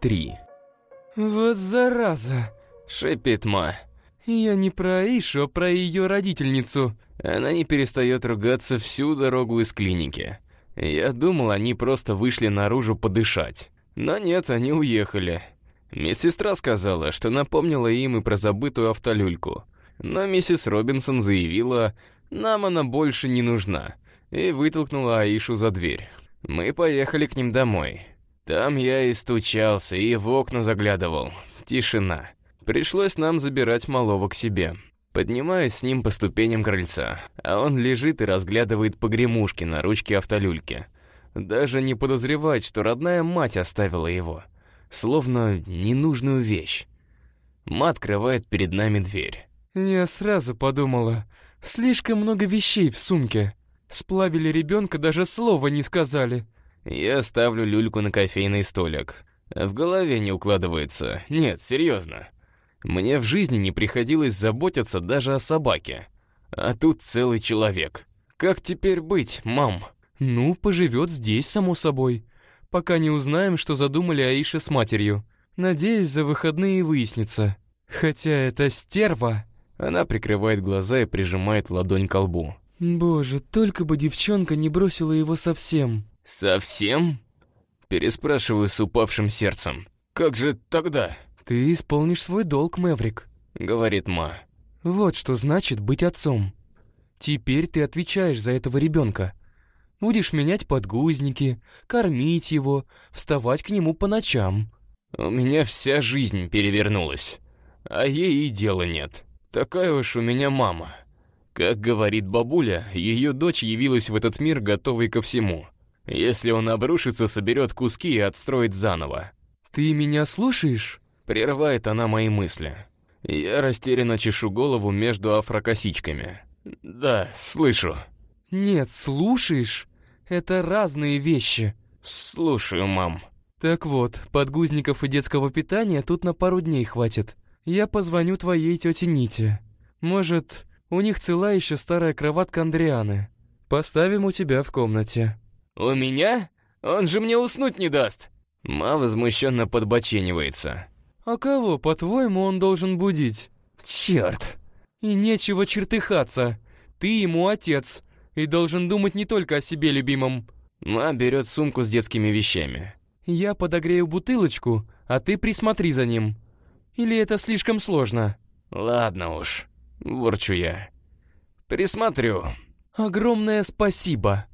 3. «Вот зараза!» — шепит Ма. «Я не про Аишу, а про ее родительницу». Она не перестает ругаться всю дорогу из клиники. Я думал, они просто вышли наружу подышать. Но нет, они уехали. Медсестра сказала, что напомнила им и про забытую автолюльку. Но миссис Робинсон заявила, нам она больше не нужна, и вытолкнула Аишу за дверь. Мы поехали к ним домой. Там я и стучался, и в окна заглядывал. Тишина. Пришлось нам забирать малого к себе. Поднимаюсь с ним по ступеням крыльца, а он лежит и разглядывает погремушки на ручке автолюльки. Даже не подозревает, что родная мать оставила его. Словно ненужную вещь. Ма открывает перед нами дверь. Я сразу подумала, слишком много вещей в сумке. Сплавили ребенка, даже слова не сказали. Я ставлю люльку на кофейный столик. В голове не укладывается. Нет, серьезно. Мне в жизни не приходилось заботиться даже о собаке. А тут целый человек. Как теперь быть, мам? Ну, поживет здесь, само собой. Пока не узнаем, что задумали Аиша с матерью. Надеюсь, за выходные выяснится. Хотя это стерва. Она прикрывает глаза и прижимает ладонь к лбу. Боже, только бы девчонка не бросила его совсем. «Совсем?» Переспрашиваю с упавшим сердцем. «Как же тогда?» «Ты исполнишь свой долг, Мэврик», — говорит Ма. «Вот что значит быть отцом. Теперь ты отвечаешь за этого ребенка. Будешь менять подгузники, кормить его, вставать к нему по ночам». «У меня вся жизнь перевернулась, а ей и дела нет. Такая уж у меня мама. Как говорит бабуля, ее дочь явилась в этот мир готовой ко всему». Если он обрушится, соберет куски и отстроит заново. «Ты меня слушаешь?» Прерывает она мои мысли. Я растерянно чешу голову между афрокосичками. «Да, слышу». «Нет, слушаешь? Это разные вещи». «Слушаю, мам». «Так вот, подгузников и детского питания тут на пару дней хватит. Я позвоню твоей тете Ните. Может, у них цела еще старая кроватка Андрианы. Поставим у тебя в комнате». «У меня? Он же мне уснуть не даст!» Ма возмущенно подбоченивается. «А кого, по-твоему, он должен будить?» «Черт!» «И нечего чертыхаться. Ты ему отец, и должен думать не только о себе любимом». Ма берет сумку с детскими вещами. «Я подогрею бутылочку, а ты присмотри за ним. Или это слишком сложно?» «Ладно уж», — ворчу я. «Присмотрю». «Огромное спасибо!»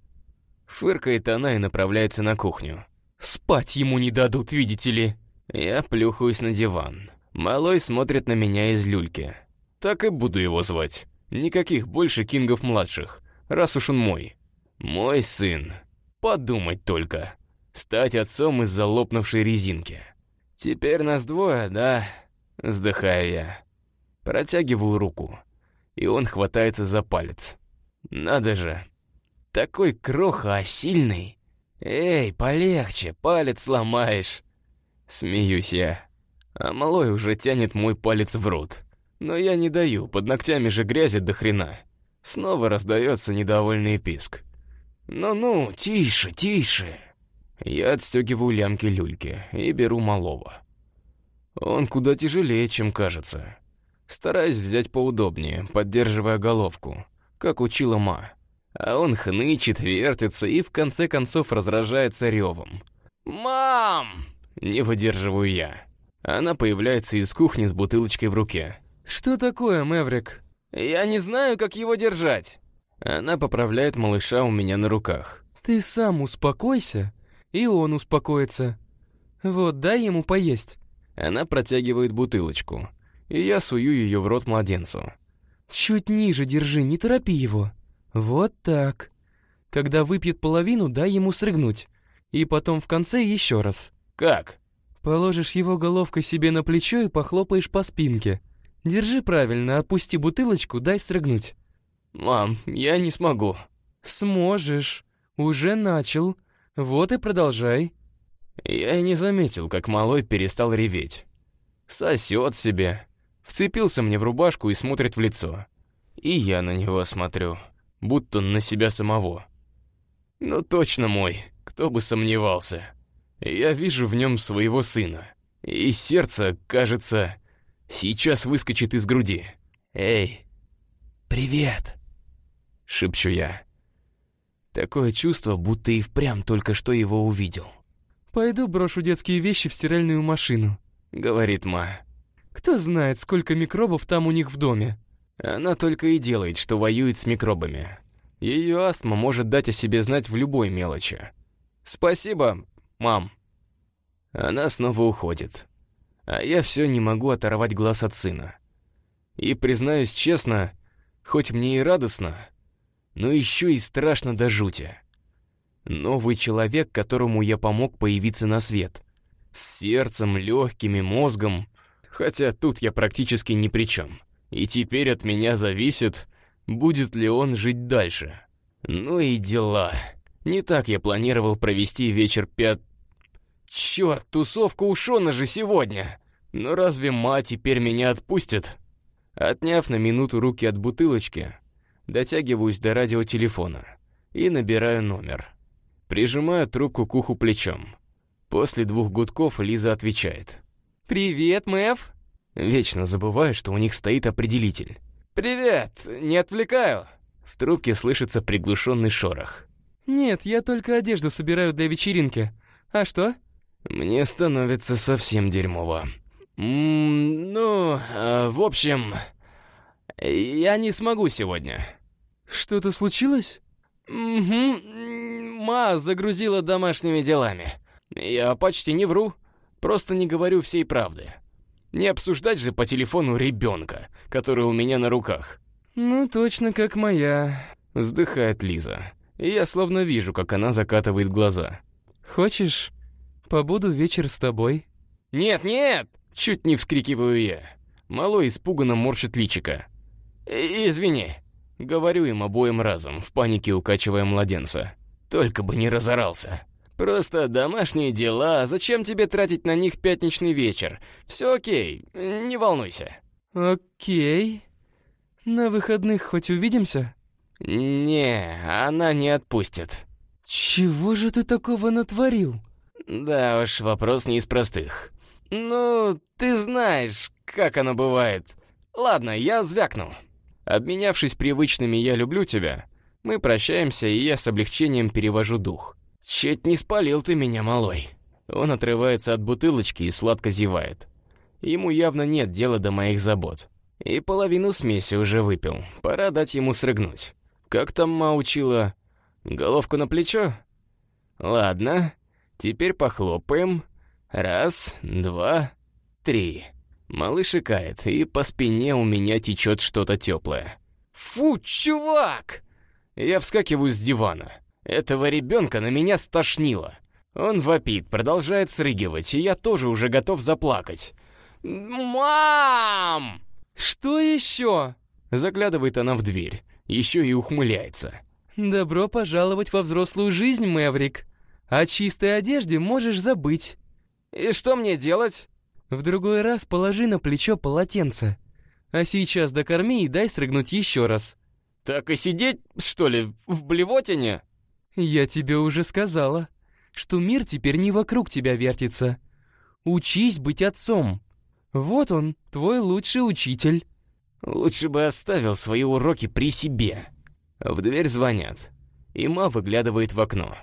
Фыркает она и направляется на кухню. «Спать ему не дадут, видите ли!» Я плюхаюсь на диван. Малой смотрит на меня из люльки. Так и буду его звать. Никаких больше Кингов-младших, раз уж он мой. Мой сын. Подумать только. Стать отцом из-за лопнувшей резинки. Теперь нас двое, да? Вздыхаю я. Протягиваю руку. И он хватается за палец. Надо же, такой кроха, а сильный. Эй, полегче, палец сломаешь. Смеюсь я. А малой уже тянет мой палец в рот. Но я не даю, под ногтями же грязи до хрена. Снова раздается недовольный писк. «Ну-ну, тише, тише!» Я отстегиваю лямки люльки и беру малого. Он куда тяжелее, чем кажется. Стараюсь взять поудобнее, поддерживая головку, как учила Ма. А он хнычет, вертится и в конце концов разражается ревом. «Мам!» — не выдерживаю я. Она появляется из кухни с бутылочкой в руке. «Что такое, Мэврик?» «Я не знаю, как его держать». Она поправляет малыша у меня на руках. «Ты сам успокойся, и он успокоится. Вот, дай ему поесть». Она протягивает бутылочку, и я сую ее в рот младенцу. «Чуть ниже держи, не торопи его». Вот так. Когда выпьет половину, дай ему срыгнуть. И потом в конце еще раз. Как? Положишь его головкой себе на плечо и похлопаешь по спинке. Держи правильно, опусти бутылочку, дай срыгнуть. Мам, я не смогу. Сможешь. Уже начал. Вот и продолжай. Я не заметил, как малой перестал реветь. Сосет себе. Вцепился мне в рубашку и смотрит в лицо. И я на него смотрю будто на себя самого. Ну точно мой, кто бы сомневался. Я вижу в нем своего сына. И сердце, кажется, сейчас выскочит из груди. «Эй, привет!» — шепчу я. Такое чувство, будто и впрямь только что его увидел. «Пойду брошу детские вещи в стиральную машину», — говорит Ма. «Кто знает, сколько микробов там у них в доме». Она только и делает, что воюет с микробами. Ее астма может дать о себе знать в любой мелочи. «Спасибо, мам». Она снова уходит. А я все не могу оторвать глаз от сына. И, признаюсь честно, хоть мне и радостно, но еще и страшно до жути. Новый человек, которому я помог появиться на свет. С сердцем, легкими, мозгом. Хотя тут я практически ни при чем. И теперь от меня зависит, будет ли он жить дальше. Ну и дела. Не так я планировал провести вечер пят... Черт, тусовка у Шона же сегодня. Но разве ма теперь меня отпустит? Отняв на минуту руки от бутылочки, дотягиваюсь до радиотелефона и набираю номер. Прижимаю трубку к уху плечом. После двух гудков Лиза отвечает. «Привет, Мэв!» Вечно забываю, что у них стоит определитель. «Привет! Не отвлекаю!» В трубке слышится приглушенный шорох. «Нет, я только одежду собираю для вечеринки. А что?» Мне становится совсем дерьмово. М ну, э, в общем, я не смогу сегодня. Что-то случилось? Угу. Ма загрузила домашними делами. Я почти не вру, просто не говорю всей правды. Не обсуждать же по телефону ребенка, который у меня на руках. Ну, точно как моя. Вздыхает Лиза. И я словно вижу, как она закатывает глаза. Хочешь, побуду вечер с тобой? Нет, нет! Чуть не вскрикиваю я. Малой испуганно морщит личика. «Извини», — говорю им обоим разом, в панике укачивая младенца. «Только бы не разорался. Просто домашние дела, зачем тебе тратить на них пятничный вечер? Все окей, не волнуйся». «Окей. На выходных хоть увидимся?» «Не, она не отпустит». «Чего же ты такого натворил?» «Да уж, вопрос не из простых. Ну, ты знаешь, как оно бывает. Ладно, я звякну». Обменявшись привычными «я люблю тебя», мы прощаемся, и я с облегчением перевожу дух. «Чуть не спалил ты меня, малой». Он отрывается от бутылочки и сладко зевает. Ему явно нет дела до моих забот. И половину смеси уже выпил. Пора дать ему срыгнуть. Как там ма учила? Головку на плечо? Ладно, теперь похлопаем. Раз, два, три. Малыш икает, и по спине у меня течет что-то теплое. «Фу, чувак!» Я вскакиваю с дивана. Этого ребенка на меня стошнило. Он вопит, продолжает срыгивать, и я тоже уже готов заплакать. «Мам!» «Что еще?» Заглядывает она в дверь, еще и ухмыляется. «Добро пожаловать во взрослую жизнь, Мэврик. О чистой одежде можешь забыть». «И что мне делать?» В другой раз положи на плечо полотенце. А сейчас докорми и дай срыгнуть еще раз. Так и сидеть, что ли, в блевотине? Я тебе уже сказала, что мир теперь не вокруг тебя вертится. Учись быть отцом. Вот он, твой лучший учитель. Лучше бы оставил свои уроки при себе. В дверь звонят. и Ма выглядывает в окно.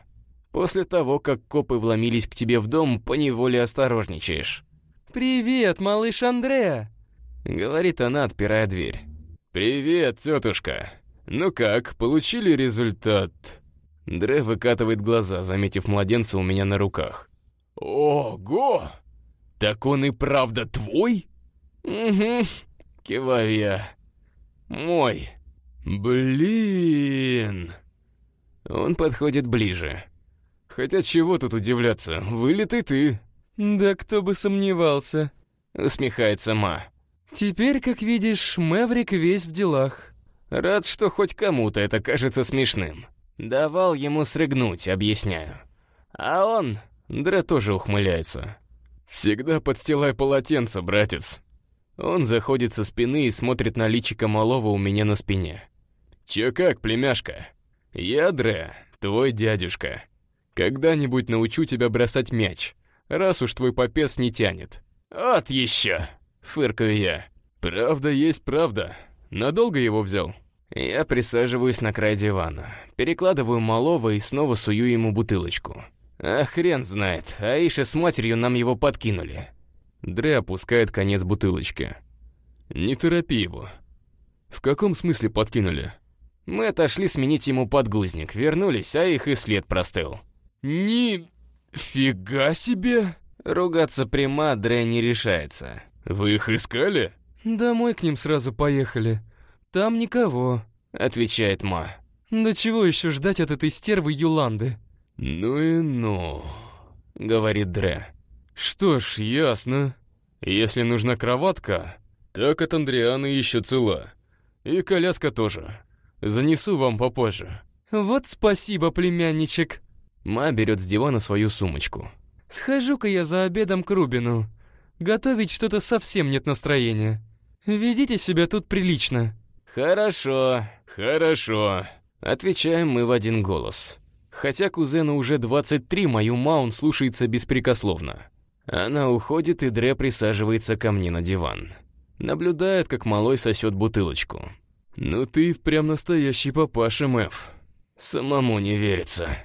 После того, как копы вломились к тебе в дом, поневоле осторожничаешь. «Привет, малыш Андреа!» — говорит она, отпирая дверь. «Привет, тетушка. Ну как, получили результат?» Дре выкатывает глаза, заметив младенца у меня на руках. «Ого! Так он и правда твой?» «Угу», — киваю я. «Мой». «Блин!» Он подходит ближе. «Хотя чего тут удивляться, вылитый ты». «Да кто бы сомневался», — усмехается Ма. «Теперь, как видишь, Мэврик весь в делах». Рад, что хоть кому-то это кажется смешным. Давал ему срыгнуть, объясняю. А он, Дре тоже ухмыляется. «Всегда подстилай полотенце, братец». Он заходит со спины и смотрит на личико малого у меня на спине. «Чё как, племяшка? Я Дре, твой дядюшка. Когда-нибудь научу тебя бросать мяч раз уж твой попец не тянет. «Вот еще!» — фыркаю я. «Правда есть правда. Надолго его взял?» Я присаживаюсь на край дивана, перекладываю малого и снова сую ему бутылочку. А хрен знает, Аиша с матерью нам его подкинули. Дре опускает конец бутылочки. «Не торопи его». «В каком смысле подкинули?» Мы отошли сменить ему подгузник, вернулись, а их и след простыл. «Ни... фига себе!» Ругаться прямо Дре не решается. «Вы их искали?» «Домой к ним сразу поехали. Там никого», — отвечает Ма. «Да чего еще ждать от этой стервы Юланды?» «Ну и ну», — говорит Дре. «Что ж, ясно. Если нужна кроватка, так от Андрианы еще цела. И коляска тоже. Занесу вам попозже». «Вот спасибо, племянничек». Ма берет с дивана свою сумочку. «Схожу-ка я за обедом к Рубину. Готовить что-то совсем нет настроения. Ведите себя тут прилично». «Хорошо, хорошо», — отвечаем мы в один голос. Хотя кузену уже 23, мою Маун слушается беспрекословно. Она уходит, и Дре присаживается ко мне на диван. Наблюдает, как малой сосет бутылочку. «Ну ты прям настоящий папаша, Мэв. Самому не верится.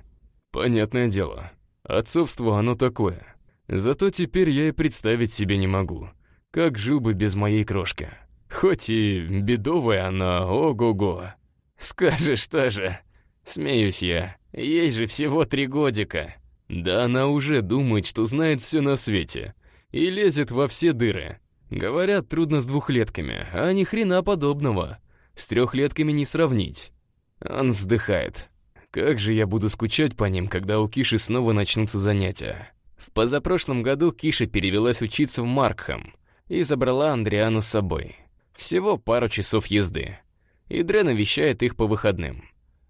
Понятное дело, отцовство оно такое. Зато теперь я и представить себе не могу, как жил бы без моей крошки. Хоть и бедовая она, ого-го. Скажешь тоже. Смеюсь я. Ей же всего три годика. Да она уже думает, что знает все на свете. И лезет во все дыры. Говорят, трудно с двухлетками, а ни хрена подобного. С трехлетками не сравнить. Он вздыхает. Как же я буду скучать по ним, когда у Киши снова начнутся занятия. В позапрошлом году Киша перевелась учиться в Маркхэм и забрала Андриану с собой. Всего пару часов езды. И Дре навещает их по выходным.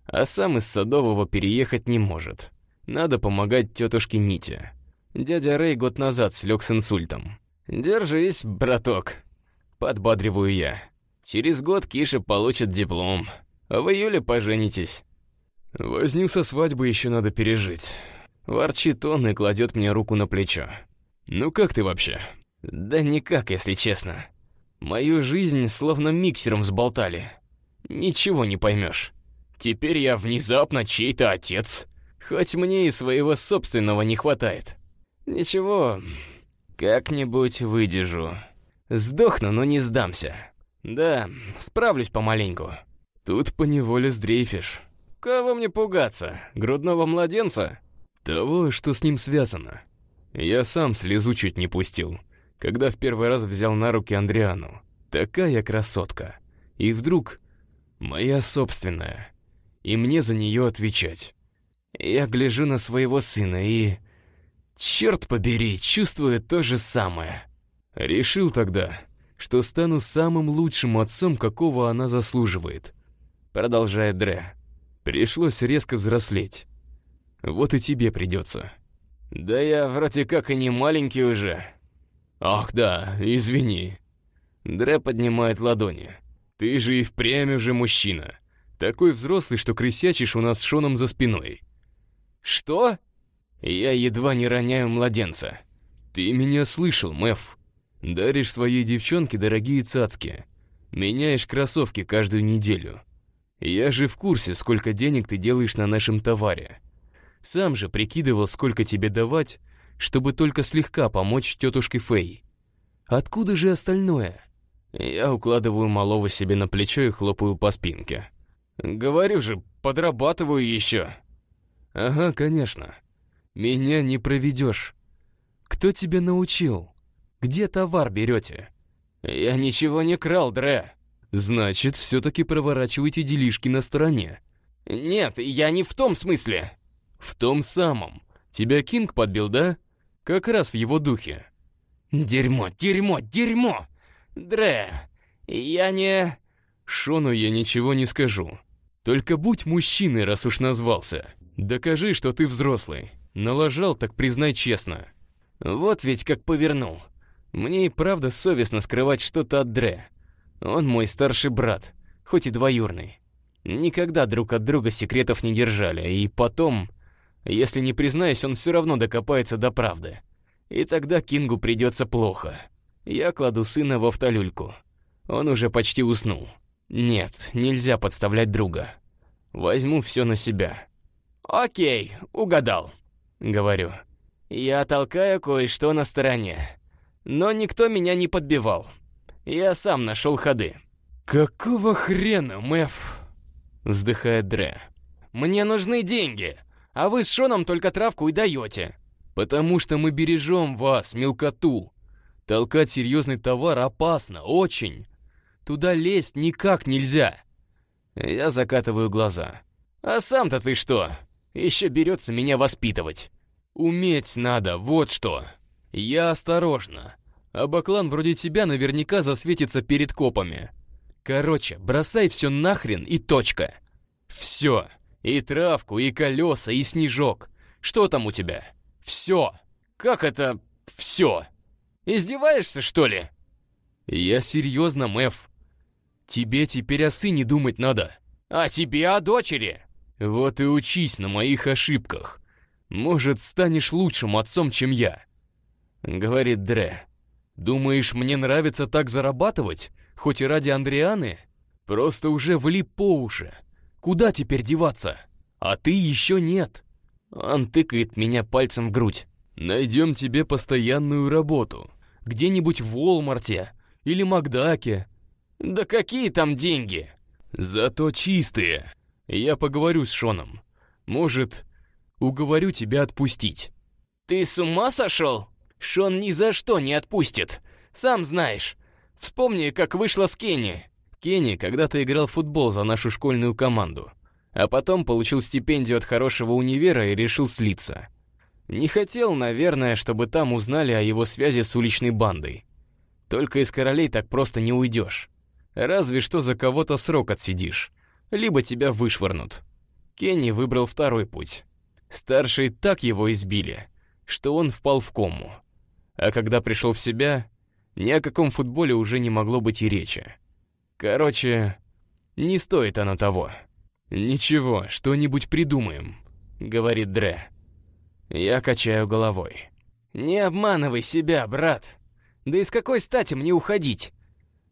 А сам из Садового переехать не может. Надо помогать тетушке Ните. Дядя Рэй год назад слег с инсультом. «Держись, браток», — подбадриваю я. «Через год Киша получит диплом, в июле поженитесь». «Возню со свадьбы еще надо пережить». Ворчит он и кладет мне руку на плечо. «Ну как ты вообще?» «Да никак, если честно. Мою жизнь словно миксером взболтали. Ничего не поймешь. Теперь я внезапно чей-то отец. Хоть мне и своего собственного не хватает. Ничего, как-нибудь выдержу. Сдохну, но не сдамся. Да, справлюсь помаленьку. Тут поневоле сдрейфишь. Кого мне пугаться? Грудного младенца? Того, что с ним связано. Я сам слезу чуть не пустил, когда в первый раз взял на руки Андриану. Такая красотка. И вдруг моя собственная и мне за нее отвечать. Я гляжу на своего сына и... Черт побери, чувствую то же самое. Решил тогда, что стану самым лучшим отцом, какого она заслуживает. Продолжает Дре. Пришлось резко взрослеть. Вот и тебе придется. Да я вроде как и не маленький уже. Ах да, извини. Дре поднимает ладони. Ты же и впрямь уже мужчина. Такой взрослый, что крысячишь у нас с Шоном за спиной. Что? Я едва не роняю младенца. Ты меня слышал, Мэв. Даришь своей девчонке дорогие цацки. Меняешь кроссовки каждую неделю. Я же в курсе, сколько денег ты делаешь на нашем товаре. Сам же прикидывал, сколько тебе давать, чтобы только слегка помочь тетушке Фэй. Откуда же остальное? Я укладываю малого себе на плечо и хлопаю по спинке. Говорю же, подрабатываю еще. Ага, конечно. Меня не проведешь. Кто тебя научил? Где товар берете? Я ничего не крал, Дре. Значит, все-таки проворачивайте делишки на стороне. Нет, я не в том смысле. В том самом. Тебя Кинг подбил, да? Как раз в его духе. Дерьмо, дерьмо, дерьмо! Дре, я не... Шону я ничего не скажу. Только будь мужчиной, раз уж назвался. Докажи, что ты взрослый. Налажал, так признай честно. Вот ведь как повернул. Мне и правда совестно скрывать что-то от Дре. Он мой старший брат, хоть и двоюрный. Никогда друг от друга секретов не держали, и потом, если не признаюсь, он все равно докопается до правды. И тогда Кингу придется плохо. Я кладу сына в автолюльку. Он уже почти уснул. Нет, нельзя подставлять друга. Возьму все на себя. «Окей, угадал», — говорю. «Я толкаю кое-что на стороне. Но никто меня не подбивал. Я сам нашел ходы». «Какого хрена, Мэф?» — вздыхает Дре. «Мне нужны деньги, а вы с Шоном только травку и даете». «Потому что мы бережем вас, мелкоту. Толкать серьезный товар опасно, очень. Туда лезть никак нельзя». Я закатываю глаза. «А сам-то ты что? Еще берется меня воспитывать». «Уметь надо, вот что. Я осторожно. А баклан вроде тебя наверняка засветится перед копами. Короче, бросай все нахрен и точка. Все. И травку, и колеса, и снежок. Что там у тебя? Все. Как это все? Издеваешься, что ли? Я серьезно, Мэв. Тебе теперь о сыне думать надо. А тебе о дочери. Вот и учись на моих ошибках. Может, станешь лучшим отцом, чем я. Говорит Дре. Думаешь, мне нравится так зарабатывать? Хоть и ради Андрианы? Просто уже влип по уши. Куда теперь деваться? А ты еще нет. Он тыкает меня пальцем в грудь. Найдем тебе постоянную работу. Где-нибудь в Волмарте или Макдаке. Да какие там деньги? Зато чистые. Я поговорю с Шоном. Может, уговорю тебя отпустить. Ты с ума сошел? Шон ни за что не отпустит. Сам знаешь. Вспомни, как вышло с Кенни. Кенни когда-то играл в футбол за нашу школьную команду, а потом получил стипендию от хорошего универа и решил слиться. Не хотел, наверное, чтобы там узнали о его связи с уличной бандой. Только из королей так просто не уйдешь. Разве что за кого-то срок отсидишь. Либо тебя вышвырнут. Кенни выбрал второй путь. Старшие так его избили, что он впал в кому. А когда пришел в себя, ни о каком футболе уже не могло быть и речи. Короче, не стоит оно того. «Ничего, что-нибудь придумаем», — говорит Дре. Я качаю головой. «Не обманывай себя, брат. Да из какой стати мне уходить?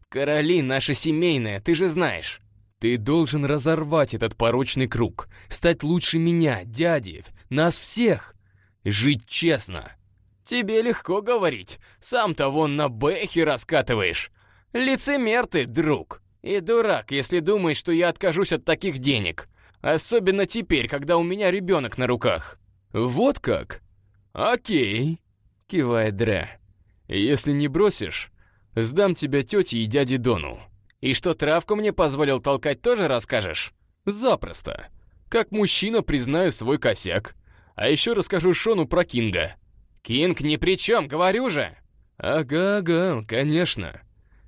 Короли наша семейная, ты же знаешь». «Ты должен разорвать этот порочный круг, стать лучше меня, дяди, нас всех, жить честно». «Тебе легко говорить. Сам-то вон на бэхе раскатываешь. Лицемер ты, друг. И дурак, если думаешь, что я откажусь от таких денег. Особенно теперь, когда у меня ребенок на руках». «Вот как? Окей», — кивает Дре. «Если не бросишь, сдам тебя тете и дяде Дону». «И что травку мне позволил толкать, тоже расскажешь?» «Запросто. Как мужчина признаю свой косяк. А еще расскажу Шону про Кинга». «Кинг ни при чем, говорю же!» «Ага-ага, конечно.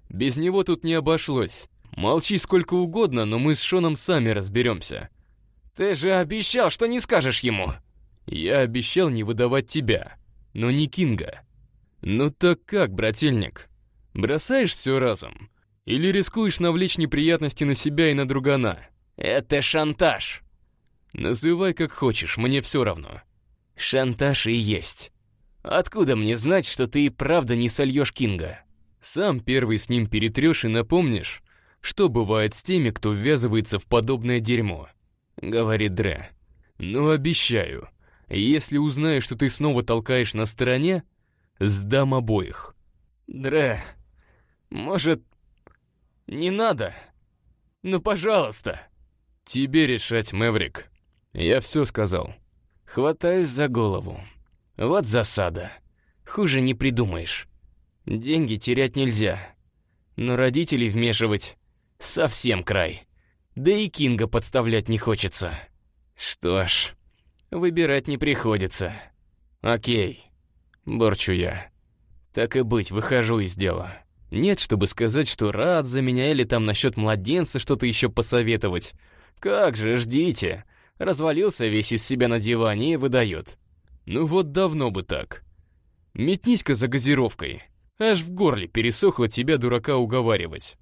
Без него тут не обошлось. Молчи сколько угодно, но мы с Шоном сами разберемся». «Ты же обещал, что не скажешь ему!» «Я обещал не выдавать тебя, но не Кинга». «Ну так как, брательник? Бросаешь все разом? Или рискуешь навлечь неприятности на себя и на другана?» «Это шантаж». «Называй как хочешь, мне все равно». «Шантаж и есть». Откуда мне знать, что ты и правда не сольешь Кинга? Сам первый с ним перетрешь и напомнишь, что бывает с теми, кто ввязывается в подобное дерьмо, говорит Дре. Ну, обещаю, если узнаю, что ты снова толкаешь на стороне, сдам обоих. Дре, может, не надо? Ну, пожалуйста. Тебе решать, Мэврик. Я все сказал. Хватаюсь за голову. Вот засада. Хуже не придумаешь. Деньги терять нельзя. Но родителей вмешивать совсем край. Да и Кинга подставлять не хочется. Что ж, выбирать не приходится. Окей, борчу я. Так и быть, выхожу из дела. Нет, чтобы сказать, что рад за меня или там насчет младенца что-то еще посоветовать. Как же, ждите. Развалился весь из себя на диване и выдает. Ну вот давно бы так. Метнись-ка за газировкой. Аж в горле пересохло тебя, дурака, уговаривать.